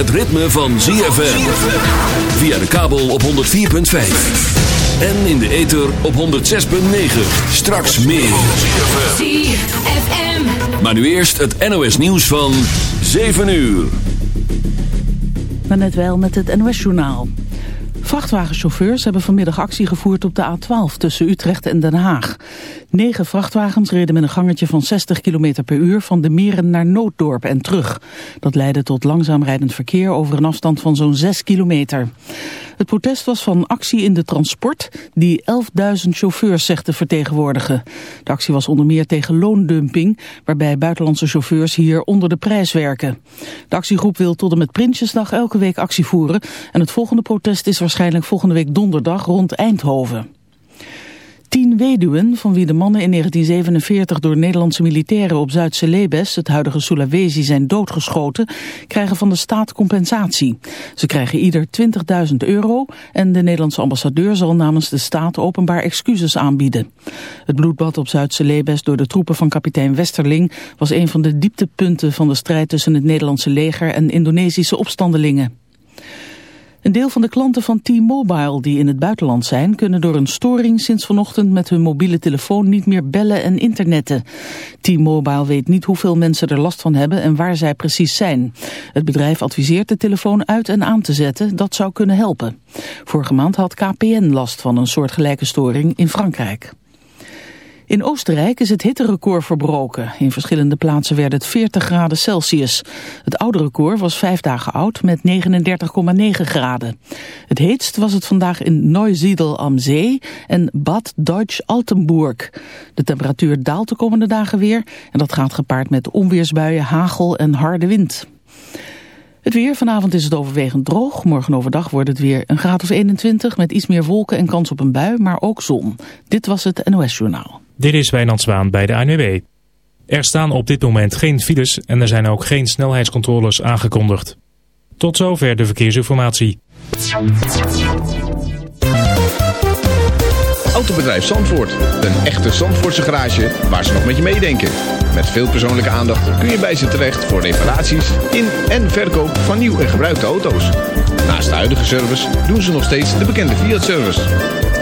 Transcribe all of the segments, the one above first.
Het ritme van ZFM. Via de kabel op 104.5. En in de ether op 106.9. Straks meer. ZFM. Maar nu eerst het NOS nieuws van 7 uur. Maar net wel met het NOS-journaal. Vrachtwagenchauffeurs hebben vanmiddag actie gevoerd op de A12 tussen Utrecht en Den Haag. Negen vrachtwagens reden met een gangetje van 60 km per uur van de Meren naar Nooddorp en terug. Dat leidde tot langzaam rijdend verkeer over een afstand van zo'n 6 kilometer. Het protest was van actie in de transport die 11.000 chauffeurs zegt te vertegenwoordigen. De actie was onder meer tegen loondumping, waarbij buitenlandse chauffeurs hier onder de prijs werken. De actiegroep wil tot en met Prinsjesdag elke week actie voeren en het volgende protest is waarschijnlijk volgende week donderdag rond Eindhoven. Tien weduwen, van wie de mannen in 1947 door Nederlandse militairen op Zuid-Celebes, het huidige Sulawesi, zijn doodgeschoten, krijgen van de staat compensatie. Ze krijgen ieder 20.000 euro en de Nederlandse ambassadeur zal namens de staat openbaar excuses aanbieden. Het bloedbad op Zuid-Celebes door de troepen van kapitein Westerling was een van de dieptepunten van de strijd tussen het Nederlandse leger en Indonesische opstandelingen. Een deel van de klanten van T-Mobile die in het buitenland zijn... kunnen door een storing sinds vanochtend met hun mobiele telefoon niet meer bellen en internetten. T-Mobile weet niet hoeveel mensen er last van hebben en waar zij precies zijn. Het bedrijf adviseert de telefoon uit en aan te zetten. Dat zou kunnen helpen. Vorige maand had KPN last van een soortgelijke storing in Frankrijk. In Oostenrijk is het hitterecord verbroken. In verschillende plaatsen werd het 40 graden Celsius. Het oude record was vijf dagen oud met 39,9 graden. Het heetst was het vandaag in Neusiedl am Zee en Bad Deutsch-Altenburg. De temperatuur daalt de komende dagen weer en dat gaat gepaard met onweersbuien, hagel en harde wind. Het weer, vanavond is het overwegend droog. Morgen overdag wordt het weer een graad of 21 met iets meer wolken en kans op een bui, maar ook zon. Dit was het NOS Journaal. Dit is Wijnand Zwaan bij de ANWB. Er staan op dit moment geen files en er zijn ook geen snelheidscontroles aangekondigd. Tot zover de verkeersinformatie. Autobedrijf Zandvoort. Een echte Zandvoortse garage waar ze nog met je meedenken. Met veel persoonlijke aandacht kun je bij ze terecht voor reparaties in en verkoop van nieuw en gebruikte auto's. Naast de huidige service doen ze nog steeds de bekende Fiat-service.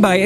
By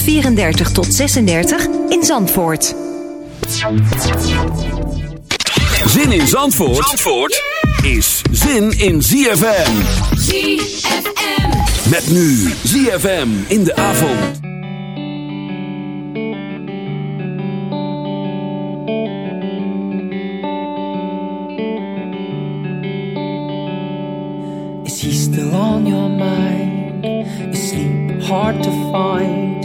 34 tot 36 in Zandvoort. Zin in Zandvoort, Zandvoort is zin in ZFM. ZFM. Met nu ZFM in de avond. Is he still on your mind? Is sleep hard to find?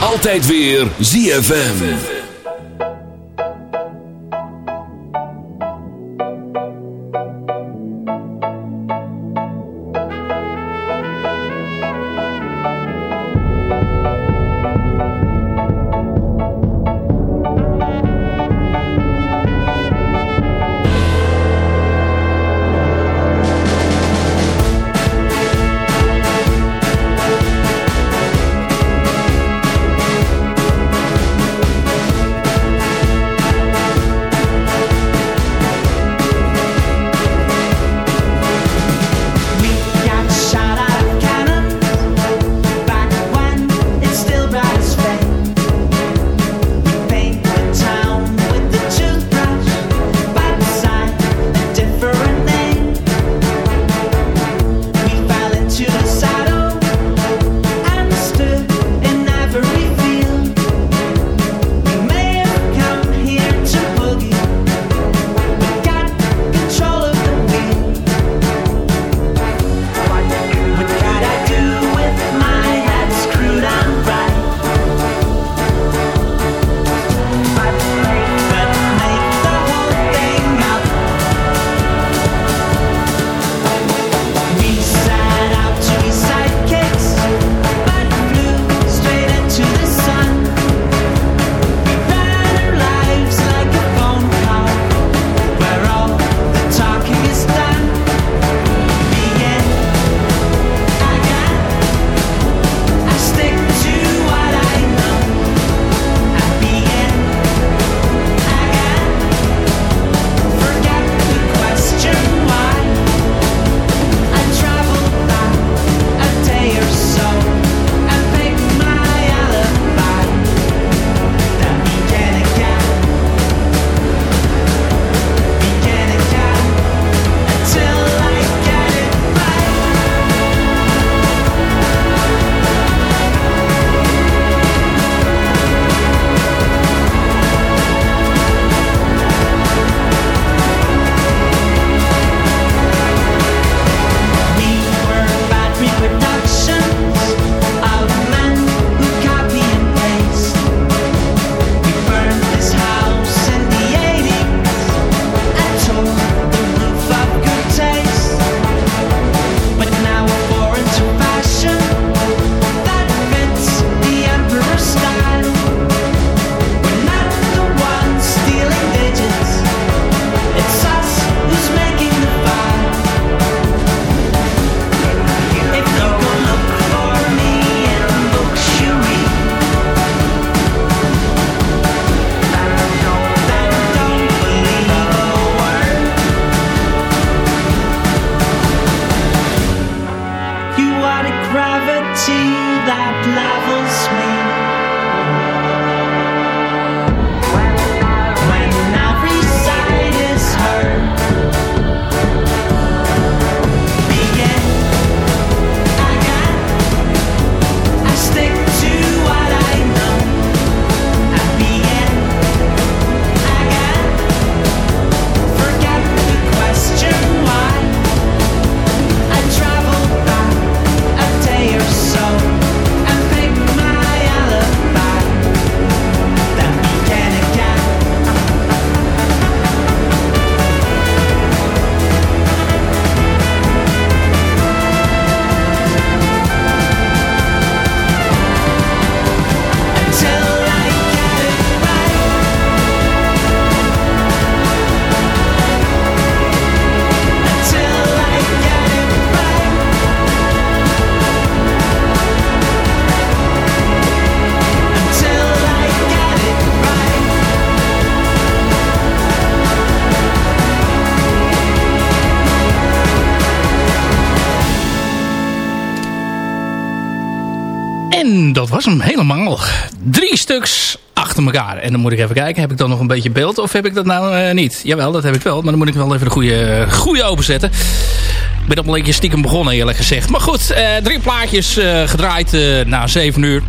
Altijd weer ZFM. En dan moet ik even kijken, heb ik dan nog een beetje beeld of heb ik dat nou uh, niet? Jawel, dat heb ik wel. Maar dan moet ik wel even de goede, goede openzetten. Ik ben op een beetje stiekem begonnen eerlijk gezegd. Maar goed, uh, drie plaatjes gedraaid na zeven uur.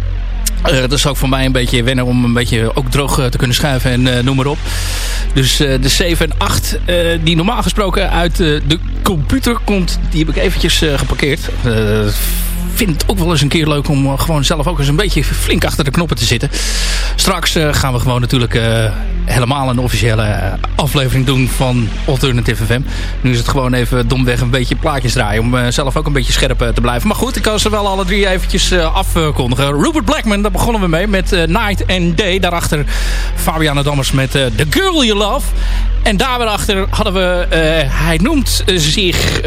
Dat is ook voor mij een beetje wennen om een beetje ook droog te kunnen schuiven en noem maar op. Dus de 7 en 8 die normaal gesproken uit de computer komt, die heb ik eventjes geparkeerd vind het ook wel eens een keer leuk om eh, gewoon zelf ook eens een beetje flink achter de knoppen te zitten. Straks gaan we gewoon natuurlijk helemaal een officiële aflevering doen van Alternative FM. Nu is het gewoon even domweg een beetje plaatjes draaien om zelf ook een beetje scherp te blijven. Maar goed, ik kan ze wel alle drie eventjes afkondigen. Rupert Blackman, begonnen we mee met Night and Day. Daarachter Fabiana Dammers met The Girl You Love. En daarachter hadden we, hij noemt zich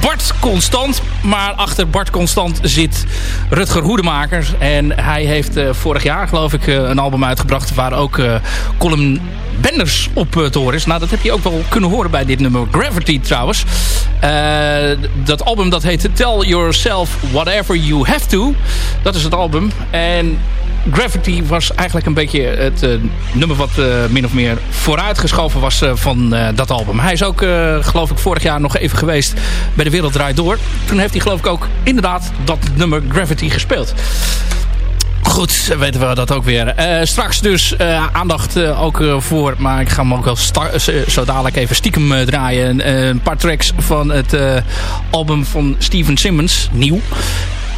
Bart Constant. Maar achter Bart Constant zit Rutger Hoedemakers. En hij heeft uh, vorig jaar geloof ik uh, een album uitgebracht... waar ook uh, Colin Benders op te horen is. Nou, dat heb je ook wel kunnen horen bij dit nummer. Gravity trouwens. dat album dat heet Tell Yourself Whatever You Have To. Dat is het album. En Gravity was eigenlijk een beetje het uh, nummer wat uh, min of meer vooruitgeschoven was uh, van dat album. Hij is ook, geloof ik, vorig jaar nog even geweest bij De Wereld Draait Door. Toen heeft hij geloof ik ook inderdaad dat nummer Gravity gespeeld. Goed, weten we dat ook weer. straks dus aandacht ook voor, maar ik ga hem ook wel zo dadelijk even stiekem draaien. een paar tracks van het album van Steven Simmons, nieuw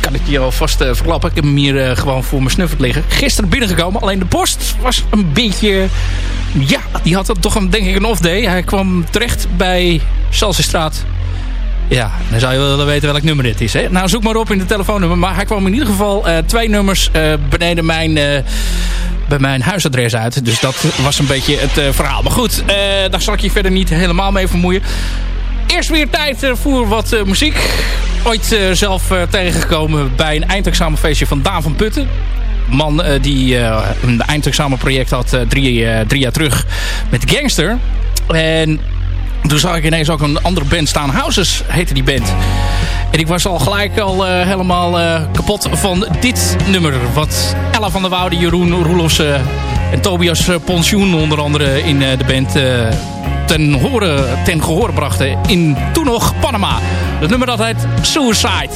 kan ik je alvast uh, verklappen. Ik heb hem hier uh, gewoon voor mijn snuffert liggen. Gisteren binnengekomen. Alleen de post was een beetje... Ja, die had toch een, denk ik een off-day. Hij kwam terecht bij Salsestraat. Ja, dan zou je willen weten welk nummer dit is. Hè? Nou, zoek maar op in de telefoonnummer. Maar hij kwam in ieder geval uh, twee nummers beneden mijn bij mijn huisadres uit. Dus dat was een beetje het verhaal. Maar goed, daar zal ik je verder niet helemaal mee vermoeien. Eerst weer tijd voor wat muziek ooit uh, zelf uh, tegengekomen bij een eindexamenfeestje van Daan van Putten. Man uh, die een eindexamenproject had drie, jaar terug met Gangster. En toen zag ik ineens ook een andere band staan. Houses heette die band. En ik was al gelijk al helemaal kapot van dit nummer. Wat Ella van der Woude, Jeroen Roelofs en Tobias Pensioen onder andere in de band ten, horen, ten gehoor brachten in toen nog Panama. Het nummer dat heet Suicide.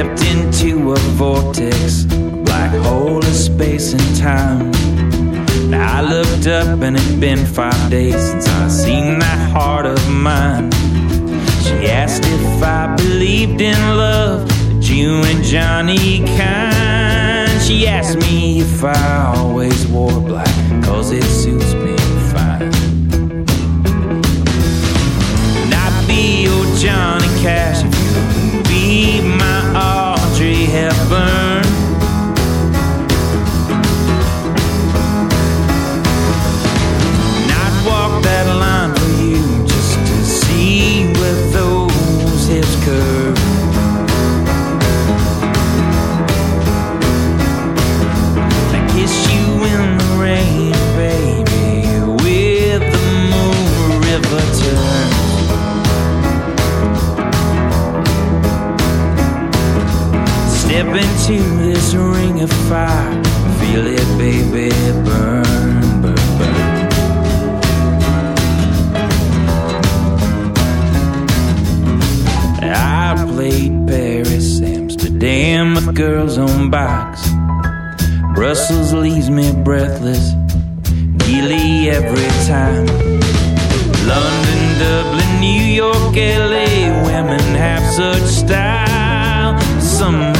Slipped into a vortex, a black hole of space and time. Now I looked up and it'd been five days since I seen that heart of mine. She asked if I believed in love, that you and Johnny kind. She asked me if I always wore black, cause it suits me fine. Not be your Johnny Cash if I feel it, baby, burn, burn, burn. I played Paris, Amsterdam with girls on box. Brussels leaves me breathless, gilly every time. London, Dublin, New York, LA, women have such style. Some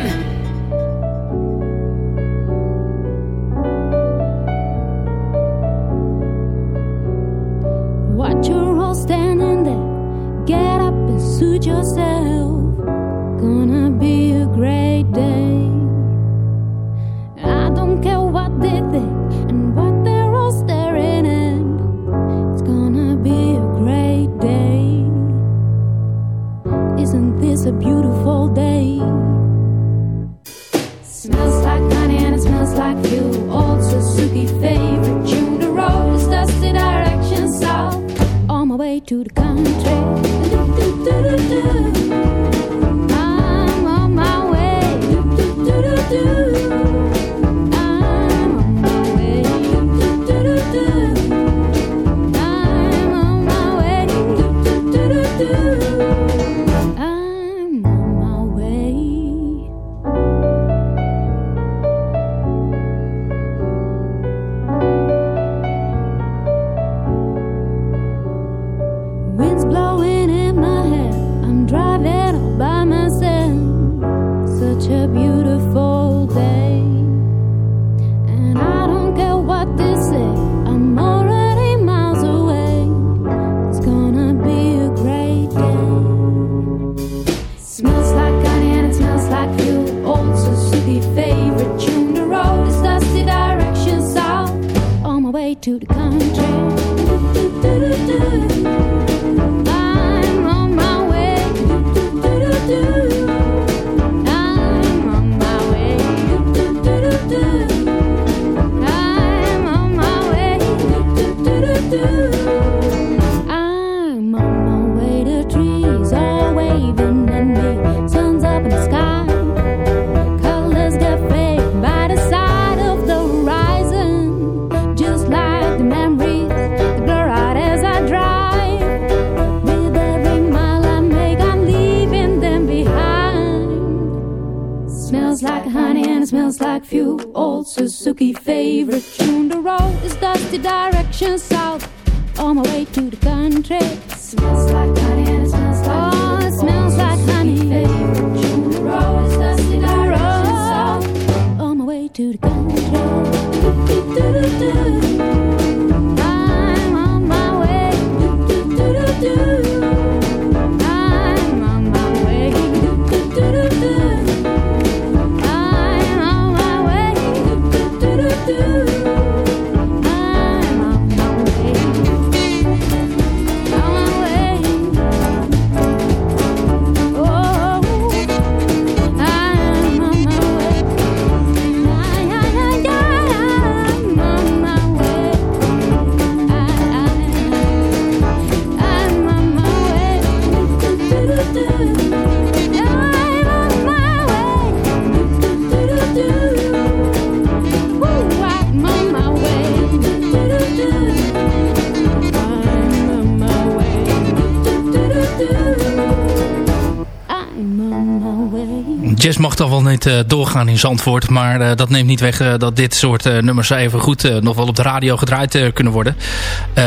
Jazz mag toch wel niet eh, doorgaan in Zandvoort. Maar eh, dat neemt niet weg eh, dat dit soort nummers even goed nog wel op de radio gedraaid kunnen worden.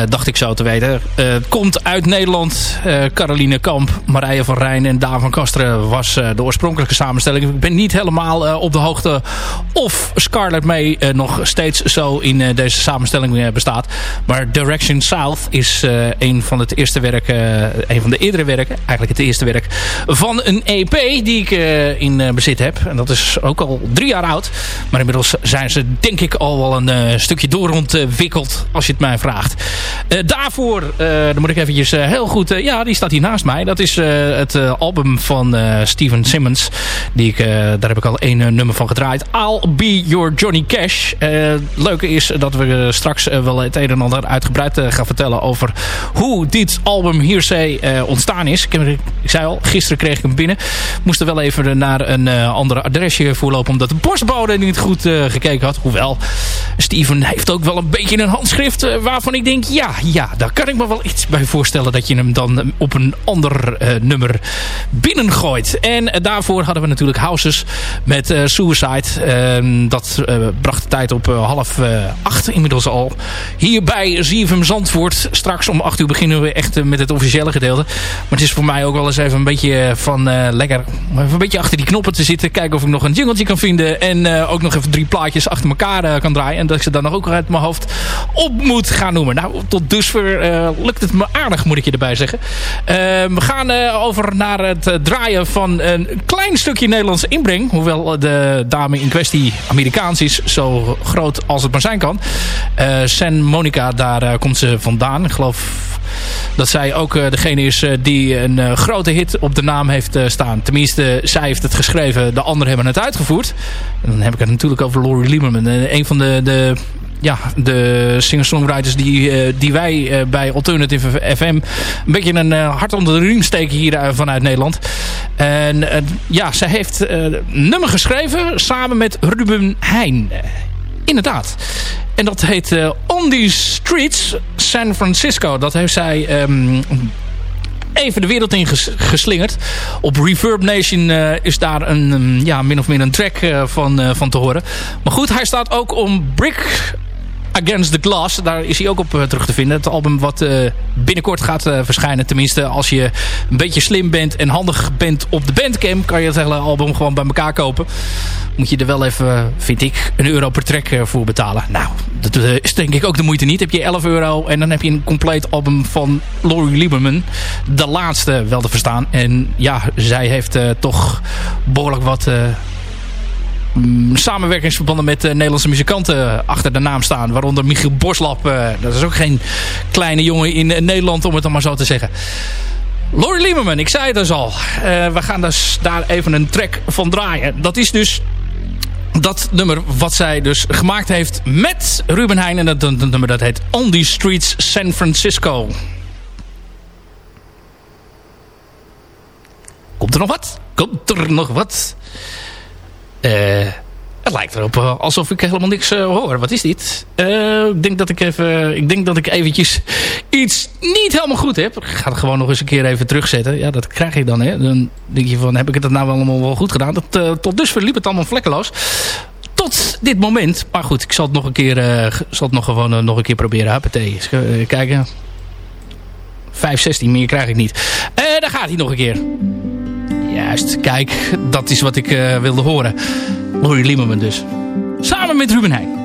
dacht ik zo te weten. komt uit Nederland. Caroline Kamp, Marije van Rijn en Daan van Kasteren was de oorspronkelijke samenstelling. Ik ben niet helemaal op de hoogte of Scarlett May nog steeds zo in deze samenstelling bestaat. Maar Direction South is een van het eerste werk, een van de eerdere werken, eigenlijk het eerste werk van een EP die ik eh, in eh, bezit heb. En dat is ook al drie jaar oud. Maar inmiddels zijn ze denk ik al wel een eh, stukje doorontwikkeld als je het mij vraagt. daarvoor, dan moet ik eventjes heel goed... ja, die staat hier naast mij. Dat is het album van Steven Simmons. Die ik, daar heb ik al één nummer van gedraaid. I'll Be Your Johnny Cash. leuke is dat we straks wel het een en ander uitgebreid gaan vertellen over hoe dit album Hearsay ontstaan is. Ik, ik zei al, gisteren kreeg ik hem binnen. Moest er wel even naar een uh, ander adresje voorlopen. Omdat de postbode niet goed gekeken had. Hoewel, Steven heeft ook wel een beetje een handschrift. Waarvan ik denk, ja, ja, daar kan ik me wel iets bij voorstellen. Dat je hem dan op een ander nummer binnengooit. En daarvoor hadden we natuurlijk Houses met Suicide. Ehm, dat bracht de tijd op half acht inmiddels al. Hier bij ZFM Zandvoort. Straks om acht uur beginnen we echt met het officiële gedeelte. Maar het is voor mij ook wel eens even een beetje van lekker een beetje achter die knoppen te zitten. Kijken of ik nog een jingletje kan vinden. En ook nog even drie plaatjes achter elkaar kan draaien. En dat ik ze dan nog ook uit mijn hoofd op moet gaan noemen. Nou, tot dusver lukt het me aardig, moet ik je erbij zeggen. we gaan over naar het draaien van een klein stukje Nederlandse inbreng. Hoewel de dame in kwestie Amerikaans is. Zo groot als het maar zijn kan. San Monica, daar komt ze vandaan. Ik geloof dat zij ook uh, degene is uh, die een uh, grote hit op de naam heeft staan. Tenminste, zij heeft het geschreven, de anderen hebben het uitgevoerd. En dan heb ik het natuurlijk over Laurie Lieberman. een van de, de ja, de singer-songwriters die, die wij bij Alternative FM een beetje een hart onder de riem steken hier vanuit Nederland. En ja, zij heeft een nummer geschreven samen met Ruben Heijn. Inderdaad. En dat heet On These Streets San Francisco. Dat heeft zij um, even de wereld in ges geslingerd. Op Reverb Nation is daar een, ja, min of meer een track van, van te horen. Maar goed, hij staat ook om Brick Against the Glass. Daar is hij ook op uh, terug te vinden. Het album wat uh, binnenkort gaat uh, verschijnen. Tenminste, als je een beetje slim bent en handig bent op de Bandcamp... kan je het hele album gewoon bij elkaar kopen. Moet je er wel even, vind ik, een euro per track voor betalen. Nou, dat is denk ik ook de moeite niet. Heb je 11 euro en dan heb je een compleet album van Laurie Lieberman. De laatste wel te verstaan. En ja, zij heeft toch behoorlijk wat samenwerkingsverbanden met Nederlandse muzikanten achter de naam staan. Waaronder Michiel Boslap. dat is ook geen kleine jongen in Nederland om het dan maar zo te zeggen. Laurie Lieberman, ik zei het dus al. we gaan dus daar even een track van draaien. Dat is dus dat nummer wat zij dus gemaakt heeft met Ruben Heijn. En dat, nummer dat heet On These Streets San Francisco. Komt er nog wat? Komt er nog wat? Eh... Het lijkt erop eh, alsof ik helemaal niks uh, hoor. Wat is dit? Uh, ik denk dat ik even, ik denk dat ik eventjes iets niet helemaal goed heb. Ik ga het gewoon nog eens een keer even terugzetten. Ja, dat krijg ik dan. Hè. Dan denk je van, heb ik het nou allemaal wel goed gedaan? Uh, tot dusver liep het allemaal vlekkeloos. Tot dit moment. Maar goed, ik zal het nog een keer, zal het nog gewoon nog een keer proberen. HPT. kijken. 5, meer krijg ik niet. daar gaat hij nog een keer. Juist, kijk, dat is wat ik wilde horen. Laurie Lieberman dus. Samen met Ruben Heijn.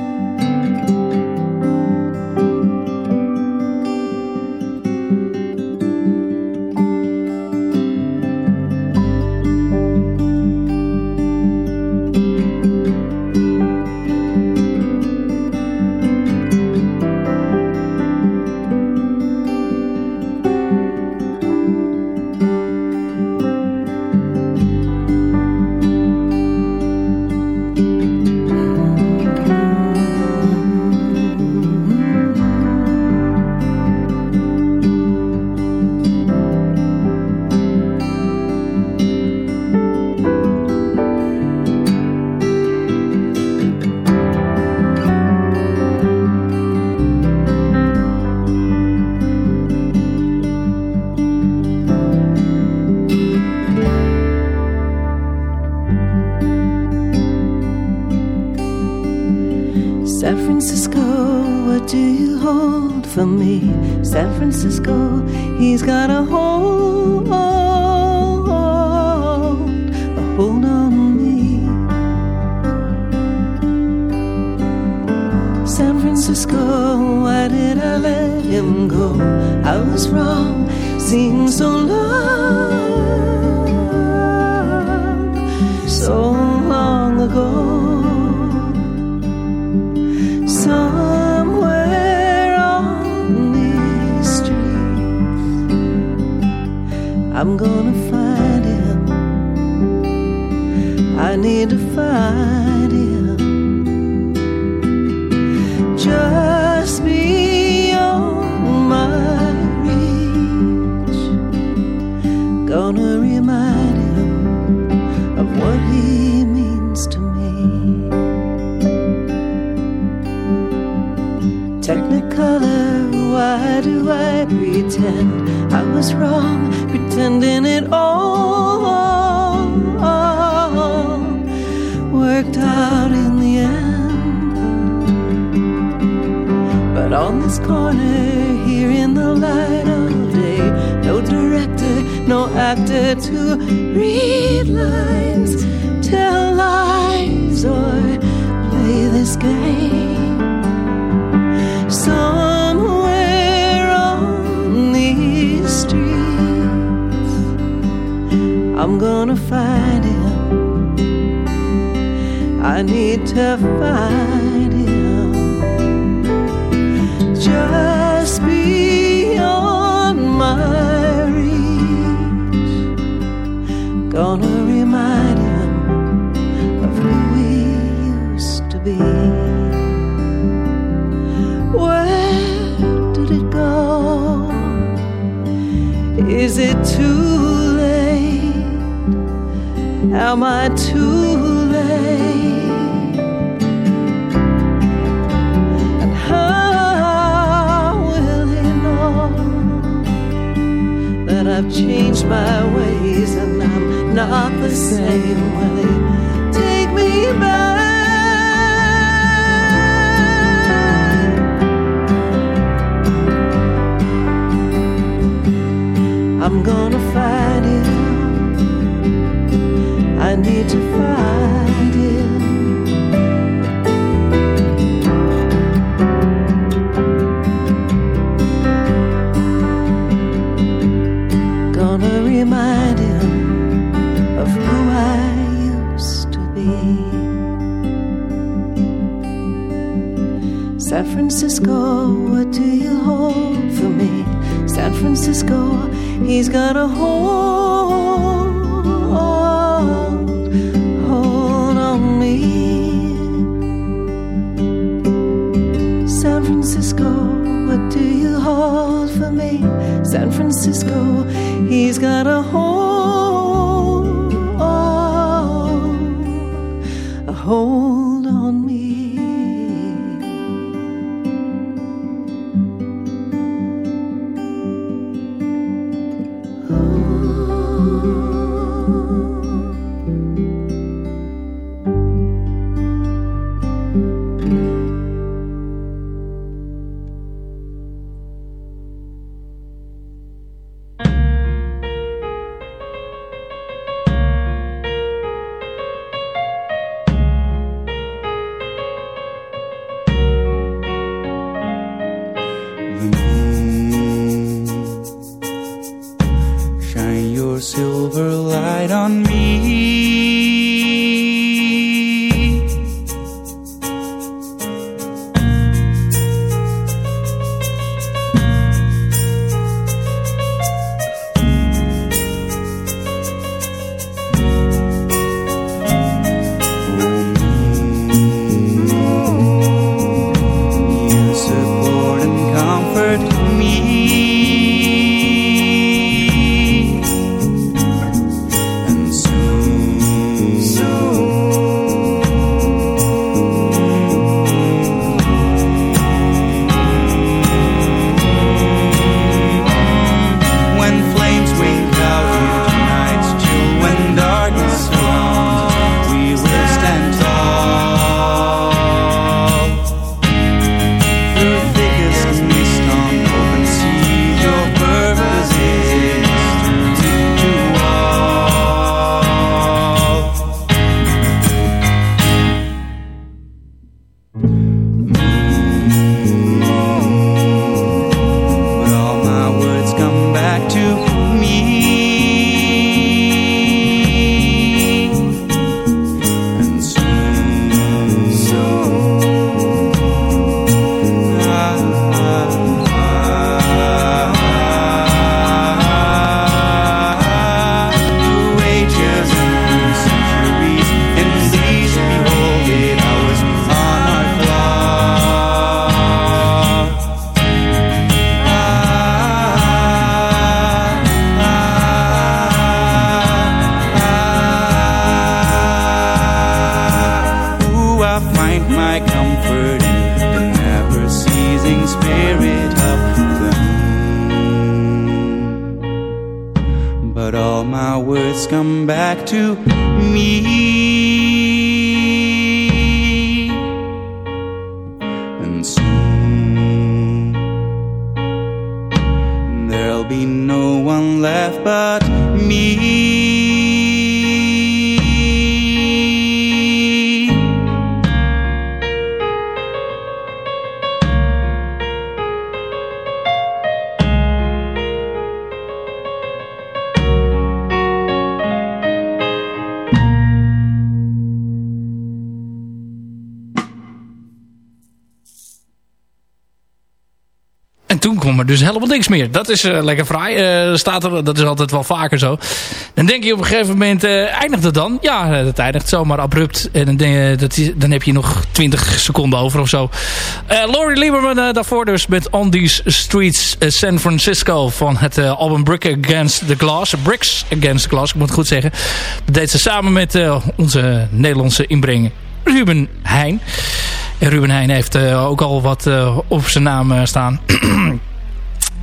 somewhere on these streets. I'm gonna find him. I need to find him. Just beyond my reach. Gonna it too late? Am I too late? And how will he know that I've changed my ways and I'm not the same? way? take me back? i gonna find him. I need to find him. Gonna remind him of who I used to be. San Francisco, what do you hold for me? San Francisco he's got a hold, hold on me. San Francisco, what do you hold for me? San Francisco, he's got a hold, meer. Dat is eh, lekker fraai. Eh, staat er, dat is altijd wel vaker zo. Dan denk je op een gegeven moment, eh, eindigt het dan? Ja, het eindigt zomaar abrupt. En dan, dat dan heb je nog 20 seconden over of zo. Laurie Lieberman daarvoor dus met On These Streets San Francisco van het album Brick Against the Glass. Bricks Against the Glass, ik moet het goed zeggen. Dat deed ze samen met onze Nederlandse inbreng Ruben Heijn. En Ruben Heijn heeft ook al wat op zijn naam staan.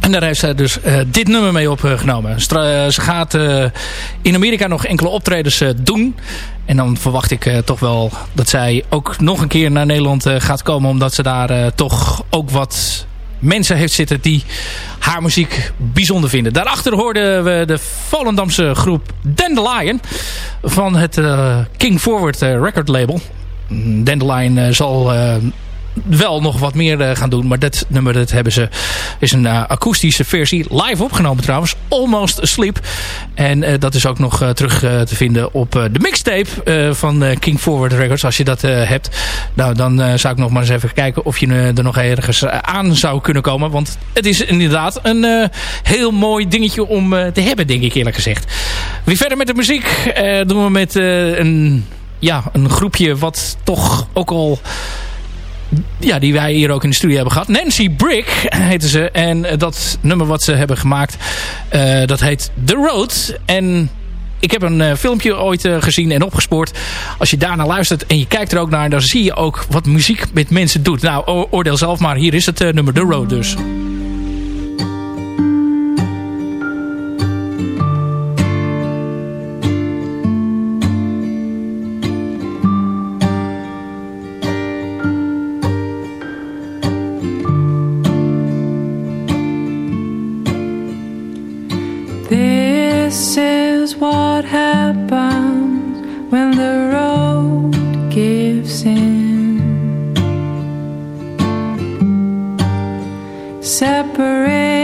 En daar heeft zij dus eh, dit nummer mee opgenomen. Eh, ze gaat eh, in Amerika nog enkele optredens doen. En dan verwacht ik toch wel dat zij ook nog een keer naar Nederland gaat komen. Omdat ze daar toch ook wat mensen heeft zitten die haar muziek bijzonder vinden. Daarachter hoorden we de Volendamse groep Dandelion van het King Forward record label. Mm, Dandelion zal wel nog wat meer eh, gaan doen. Maar dat nummer dat hebben ze, is een uh, akoestische versie. Live opgenomen trouwens. Almost Asleep. En uh, dat is ook nog terug te vinden op de mixtape van King Forward Records. Als je dat hebt. Nou, dan zou ik nog maar eens even kijken of je er nog ergens aan zou kunnen komen. Want het is inderdaad een heel mooi dingetje om te hebben, denk ik eerlijk gezegd. Weer verder met de muziek. doen we met een, ja, een groepje wat toch ook al ja, die wij hier ook in de studio hebben gehad. Nancy Brick heette ze. En dat nummer wat ze hebben gemaakt, uh, dat heet The Road. En ik heb een uh, filmpje ooit gezien en opgespoord. Als je daarna luistert en je kijkt er ook naar... dan zie je ook wat muziek met mensen doet. Nou, oordeel zelf maar. Hier is het nummer The Road dus. separate.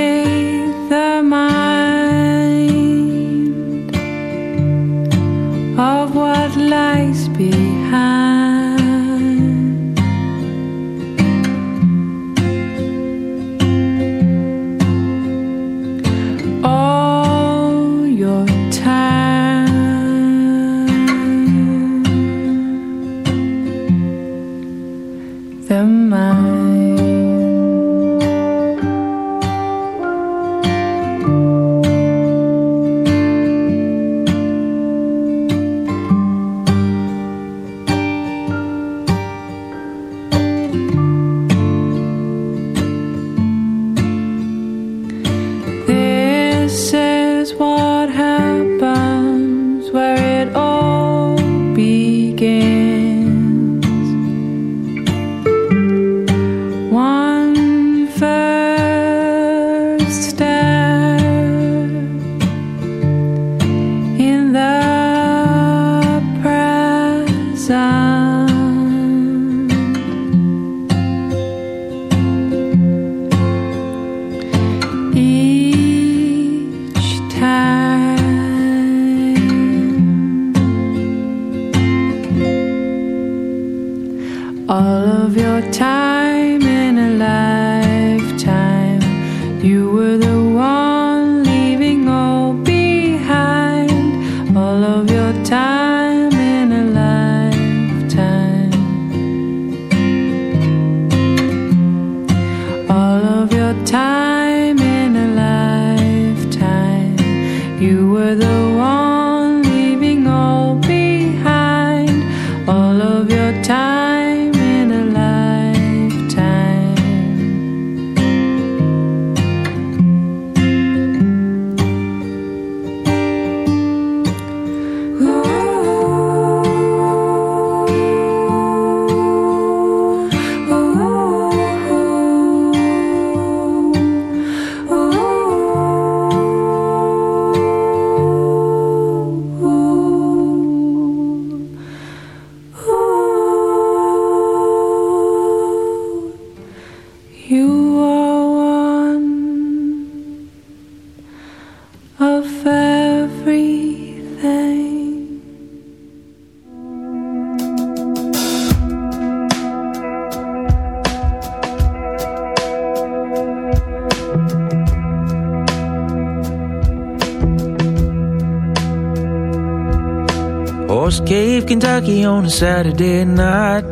Kentucky on a Saturday night.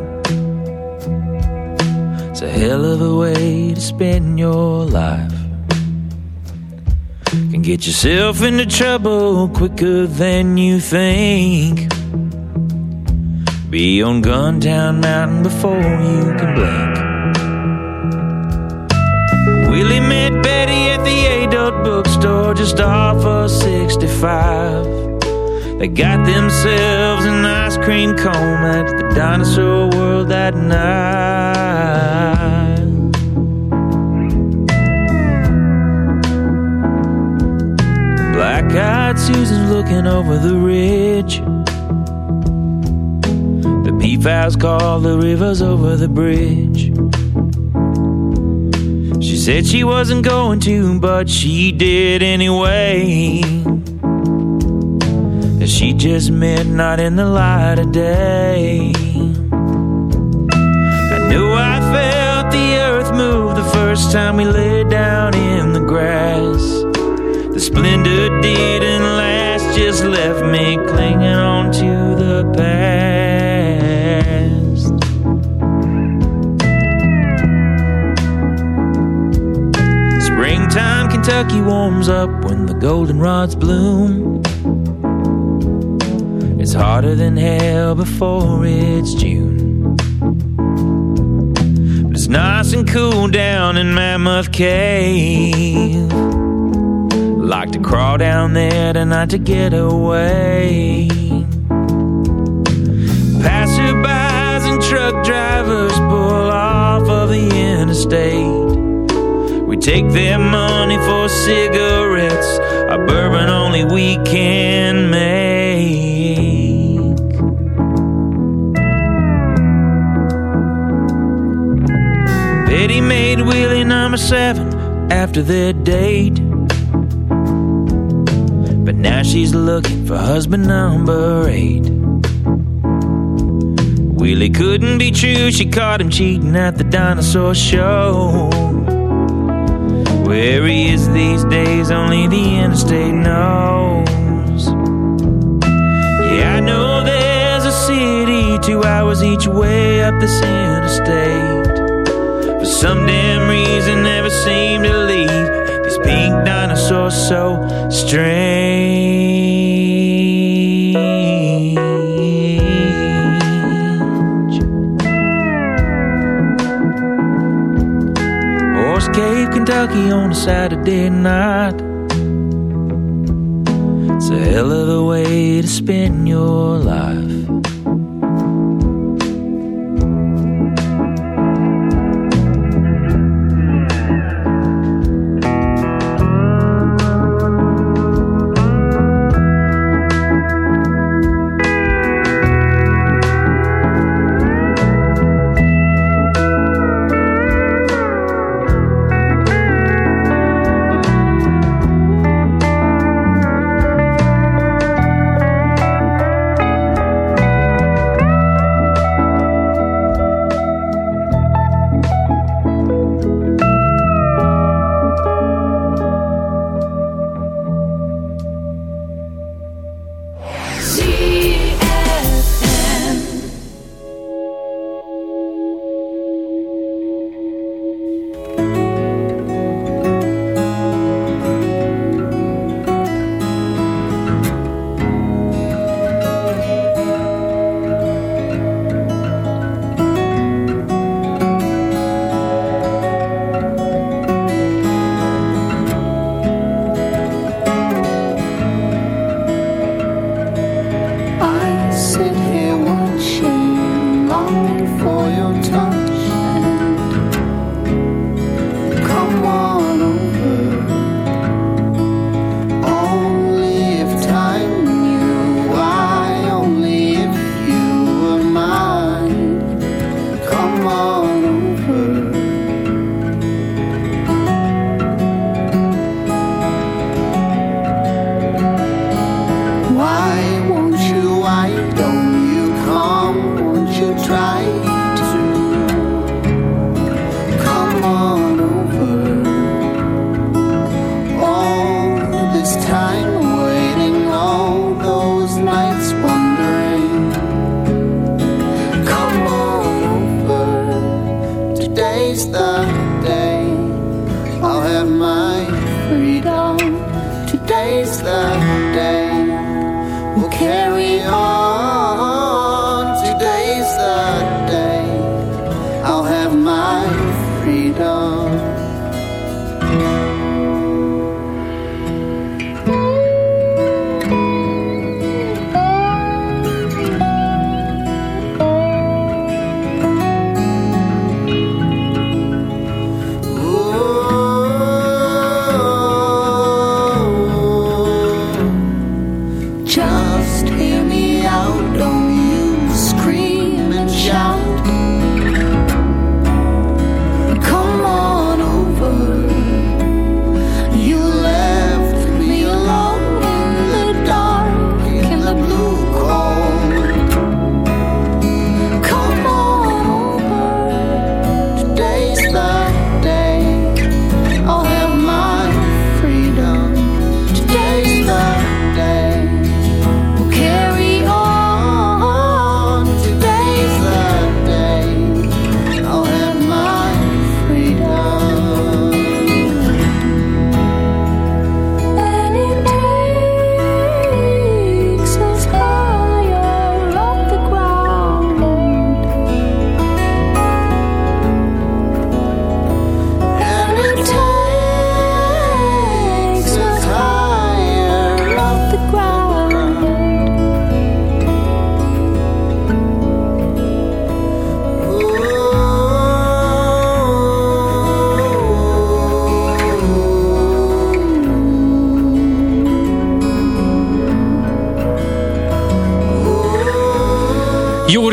It's a hell of a way to spend your life. Can get yourself into trouble quicker than you think. Be on Guntown Mountain before you can blink. Willie met Betty at the adult bookstore just off of 65. They got themselves an ice cream cone at the dinosaur world that night. Black eyed Susan's looking over the ridge. The house called the rivers over the bridge. She said she wasn't going to, but she did anyway. She just not in the light of day. I knew I felt the earth move the first time we laid down in the grass. The splendor didn't last, just left me clinging on to the past. Springtime, Kentucky warms up when the goldenrods bloom. Hotter than hell before it's June. But it's nice and cool down in Mammoth Cave. Like to crawl down there tonight to get away. Passerbys and truck drivers pull off of the interstate. We take their money for cigarettes, a bourbon only we can make. Betty made Willie number seven after their date. But now she's looking for husband number eight. Willie couldn't be true, she caught him cheating at the dinosaur show. Where he is these days, only the interstate knows. Yeah, I know there's a city two hours each way up this interstate. For some damn reason, never seem to leave these pink dinosaurs so strange. Horse Cave, Kentucky on a Saturday night. It's a hell of a way to spend your life.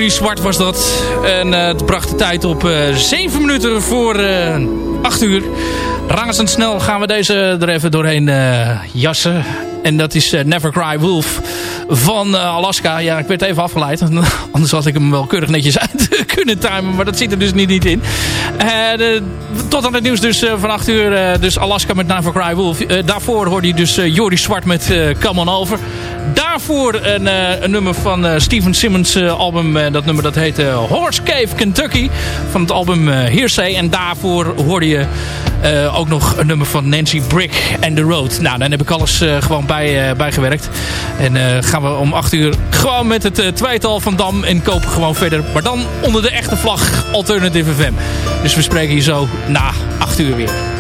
Joris Zwart was dat. En uh, het bracht de tijd op uh, 7 minuten voor uh, 8 uur. Razendsnel gaan we deze er even doorheen jassen. En dat is Never Cry Wolf van Alaska. Ja, ik werd even afgeleid. Anders had ik hem wel keurig netjes uit kunnen timen. Maar dat zit er dus niet, in. Tot aan het nieuws dus van 8 uur. dus Alaska met Never Cry Wolf. daarvoor hoorde je dus Joris Zwart met Come On Over. Daarvoor een, uh, een nummer van uh, Steven Simmons uh, album. dat nummer dat heet Horse Cave Kentucky. Van het album Hearsay. En daarvoor hoorde je ook nog een nummer van Nancy Brick and The Road. Nou, dan heb ik alles gewoon bij, bijgewerkt. En gaan we om 8 uur gewoon met het tweetal van Dam en kopen gewoon verder. Maar dan onder de echte vlag Alternative FM. Dus we spreken hier zo na 8 uur weer.